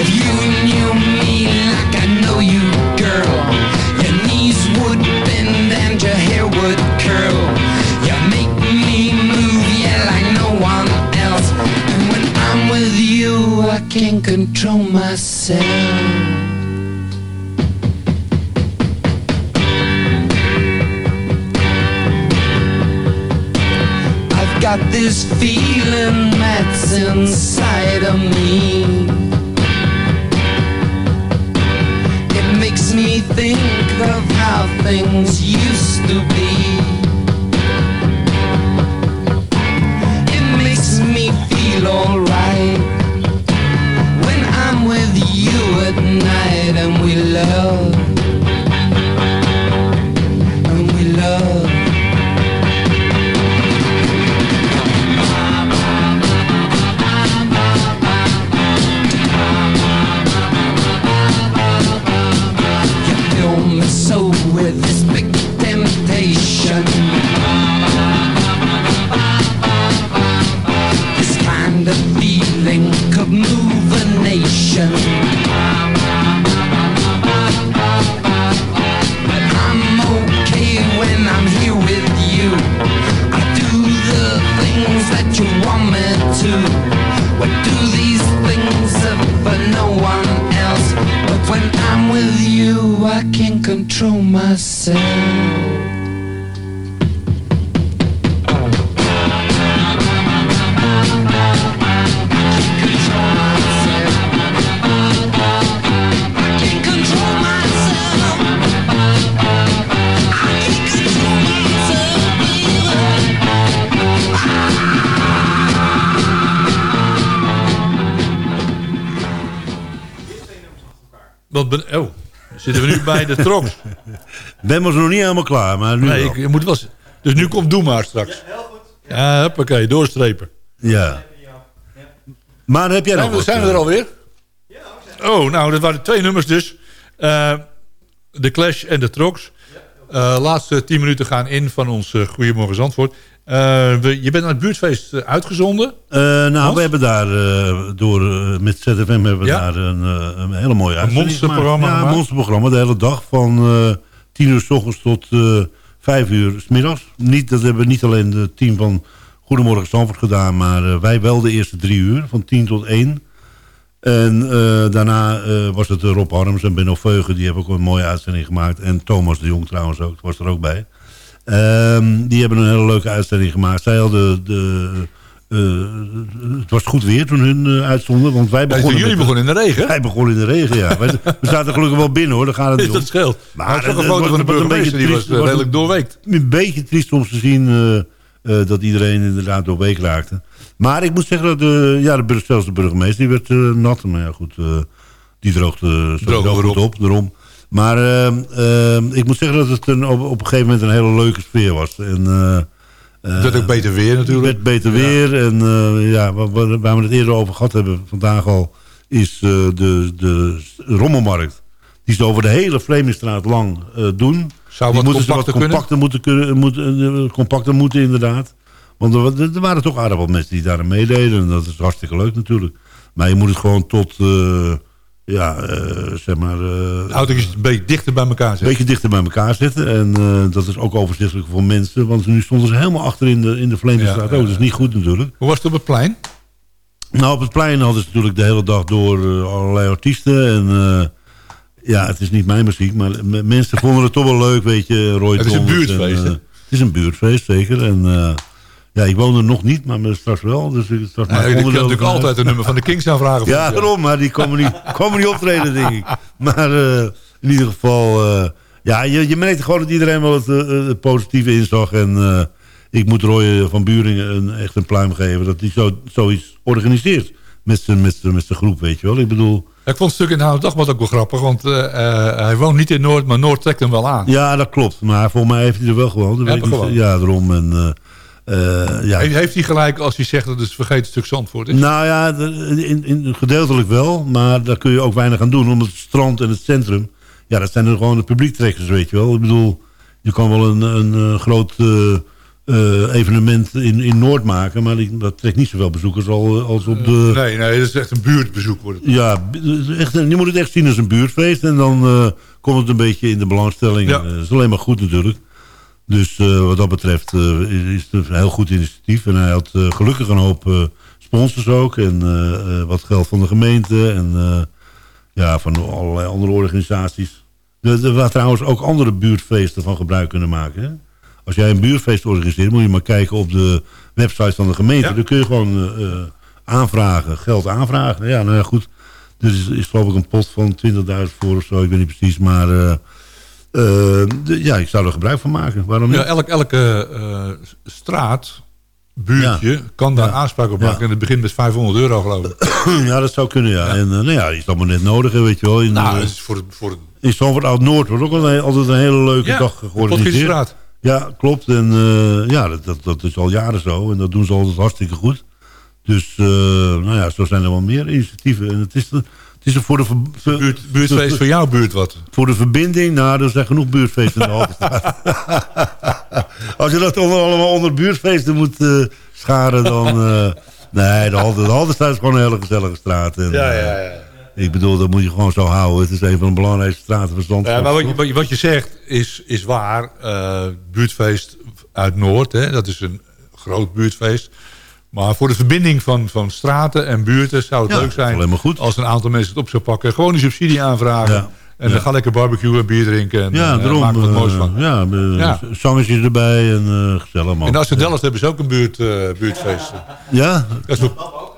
If you knew me like I know you, girl, your knees would bend and your hair would curl. You make me move, yeah, like no one else. And when I'm with you, I can control myself. I've got this feeling that's inside of me. It makes me think of how things used to be. Wat ben, oh, zitten we nu bij de troks? Ben was nog niet helemaal klaar, maar nu Nee, wel. ik, je moet wel, dus nu komt Doe maar straks. Ja, hoppakee, doorstrepen. Ja. Maar heb jij nog Zijn we, wat, zijn we eh, er alweer? Oh, nou, dat waren twee nummers dus. Eh, de Clash en de Trox. Eh laatste tien minuten gaan in van ons uh, Goedemorgen Zandvoort. Eh, we, je bent aan het buurtfeest eh, uitgezonden. Eh, nou, Hans? we hebben daar door, met ZFM hebben we Ja. daar een, een hele mooie uitzending monsterprogramma gemaakt. Ja, een monsterprogramma. De hele dag van 10 uur s ochtends tot 5 uur s middags. Niet, dat hebben niet alleen de team van Goedemorgen Zandvoort gedaan, maar wij wel de eerste drie uur, van 10 tot 1. En daarna was het Rob Harms en Benno Veugen, die hebben ook een mooie uitzending gemaakt. En Thomas de Jong trouwens ook, was er ook bij. Ehm, die hebben een hele leuke uitzending gemaakt. Zij hadden de... eh, het was goed weer toen hun eh, uitstonden, want wij begonnen... jullie begonnen in de regen? Wij begonnen in de regen, ja. We zaten gelukkig wel binnen hoor, daar gaat het niet om. Dat scheelt. Maar het- een het foto was- van de was een burgemeester, die beetje was eh, Het redelijk doorweekt. Een beetje triest om te zien dat iedereen inderdaad doorweek raakte. Maar ik moet zeggen dat de, ja, de, zelfs de burgemeester die werd nat. Maar ja, goed, die droogde weer goed op. op. Daarom. Maar eh, eh, ik moet zeggen dat het een, op, op een gegeven moment een hele leuke sfeer was. En, eh, Het werd ook beter weer natuurlijk. Het werd beter weer. En eh, ja, waar, waar- we het eerder over gehad hebben vandaag al... is eh, de, de rommelmarkt. Die ze over de hele Vlemingstraat lang eh, doen. Zou die wat moeten ze compacter wat compacter moeten, kunnen, moeten, eh, compacter moeten inderdaad. Want er, er waren toch aardig wat mensen die daar aan meededen. En dat is hartstikke leuk natuurlijk. Maar je moet het gewoon tot... eh, ja, eh, zeg maar... eh, De autootjes een beetje dichter bij elkaar een zetten. beetje dichter bij elkaar zitten. En eh, dat is ook overzichtelijk voor mensen. Want nu stonden ze helemaal achter in de, in de Vlemingstraat. Ja, ook. Dat is niet goed natuurlijk. Hoe was het op het plein? Nou, op het plein hadden ze natuurlijk de hele dag door eh, allerlei artiesten. En ja, het is niet mijn muziek. Maar mensen vonden het toch wel leuk, weet je. Roy Het is een buurtfeest, en, het is een buurtfeest, zeker. En ja, ik woon er nog niet, maar straks wel. Dus ik straks Nou, maar je natuurlijk altijd een nummer van de Kings aanvragen. Ja, daarom, maar die komen niet, komen niet optreden, denk ik. Maar, eh, in ieder geval... eh, ja, je, je merkt gewoon dat iedereen wel het, eh, het positieve inzag. En ik moet Roy van Buringen een, echt een pluim geven... dat hij zo, zoiets organiseert met zijn met zijn- met zijn groep, weet je wel. Ik bedoel... Ik vond het stuk in de Houten Dagblad ook wel grappig. Want hij woont niet in Noord, maar Noord trekt hem wel aan. Ja, dat klopt. Maar volgens mij heeft hij er wel gewoon. Ja, ja daarom. En, ja. Heeft, hij gelijk als hij zegt dat het een vergeten stuk Zandvoort is? Nou ja, in, in, gedeeltelijk wel. Maar daar kun je ook weinig aan doen. Omdat het strand en het centrum... Ja, dat zijn er gewoon de publiektrekkers, weet je wel. Ik bedoel, je kan wel een, een, eh, groot eh, eh, evenement in, in Noord maken... maar die, dat trekt niet zoveel bezoekers al, als op de... Nee, nee, dat is echt een buurtbezoek. Wordt het. Ja, echt, je moet het echt zien als een buurtfeest. En dan eh, komt het een beetje in de belangstelling. Ja. Eh, dat is alleen maar goed natuurlijk. Dus eh, wat dat betreft eh, is het een heel goed initiatief. En hij had eh, gelukkig een hoop sponsors ook. En wat geld van de gemeente. En ja, van allerlei andere organisaties. Er er waar trouwens ook andere buurtfeesten van gebruik kunnen maken. Hè? Als jij een buurtfeest organiseert, moet je maar kijken op de website van de gemeente. Ja. Dan kun je gewoon aanvragen, geld aanvragen. Ja, nou ja, goed. Er is, is geloof ik een pot van 20.000 voor of zo, ik weet niet precies. Maar de- ja, ik zou er gebruik van maken. Waarom niet? Ja, elk, elke eh, straat, buurtje, kan daar aanspraak op Ja. maken. En het begint met 500 euro geloof ik. ja, dat zou kunnen, ja. En eh, nou ja, die is allemaal net nodig, weet je wel. In, Nou, eh, is voor, voor in Zandvoort Oud-Noord wordt ook een- altijd een hele leuke dag georganiseerd. Ja, klopt. En eh, ja, dat, dat, dat is al jaren zo. En dat doen ze altijd hartstikke goed. Dus, eh, nou ja, zo zijn er wel meer initiatieven. En het is, is er voor de... ver- ver- buurt, buurtfeest voor jouw buurt wat. Voor de verbinding, nou, er zijn genoeg buurtfeesten in de. Als je dat onder, allemaal onder buurtfeesten moet eh, scharen, dan... eh, nee, de, Halte, de Haltestraat is gewoon een hele gezellige straat. En, Ja, eh, ja, ja. ik bedoel, dat moet je gewoon zo houden. Het is een van de belangrijkste straten van Zandvoort. Ja, maar wat je, wat je, wat je zegt is, is waar. Buurtfeest uit Noord, hè, dat is een groot buurtfeest. Maar voor de verbinding van, van straten en buurten zou het Ja, leuk zijn... goed. als een aantal mensen het op zou pakken. Gewoon die subsidie aanvragen. Ja. En Ja. dan ga lekker barbecue en bier drinken. En ja, dan, eh, daarom. maken we het eh, moois van. ja, Ja. zangetjes erbij en eh gezellig man. In Assendelft hebben ze ook een buurt, eh, buurtfeest. Ja, Dat is ook,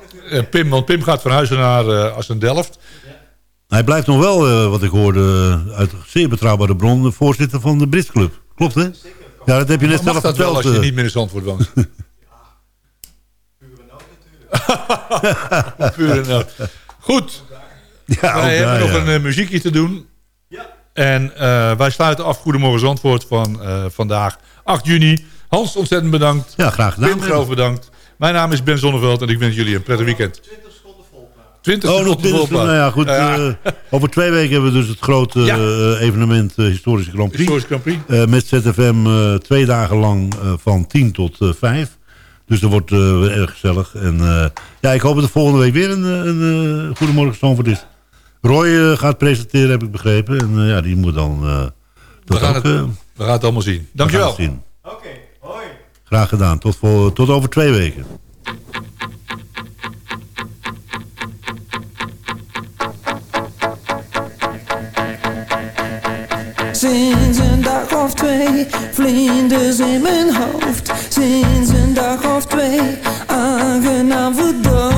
Pim, want Pim gaat verhuizen naar eh Assendelft. hij blijft nog wel, wat ik hoorde, uit zeer betrouwbare bron, de voorzitter van de Brits Club. Klopt, hè? Ja, dat heb je net Mag zelf dat wel verteld. als je niet meer in Zandvoort woont? Puur en. Goed. Ja, wij hebben daar, nog ja. een eh, muziekje te doen. En eh, wij sluiten af Goedemorgen Zandvoort van eh, vandaag 8 juni. Hans, ontzettend bedankt. Ja, graag gedaan. Pim Groof bedankt. Mijn naam is Ben Zonneveld en ik wens jullie een prettig weekend. 20 Oh, nog seconden 20 volpraat. Nou ja, goed. Ja. eh, over twee weken hebben we dus het grote Ja. evenement Historische Grand Prix. Historische Grand Prix. Eh, met ZFM eh, twee dagen lang eh, van 10 tot eh 5. Dus dat wordt eh, erg gezellig. En eh, ja, ik hoop dat er volgende week weer een, eh, een eh, Goedemorgen Zandvoort is. Roy gaat presenteren, heb ik begrepen. En eh, ja, die moet dan... eh, We gaan, ook, het, we gaan het allemaal zien. we gaan Dankjewel. het zien. Graag gedaan. Tot, tot over twee weken. Sinds een dag of twee, vlinders in mijn hoofd. Sinds een dag of twee, aangenaam verdoofd.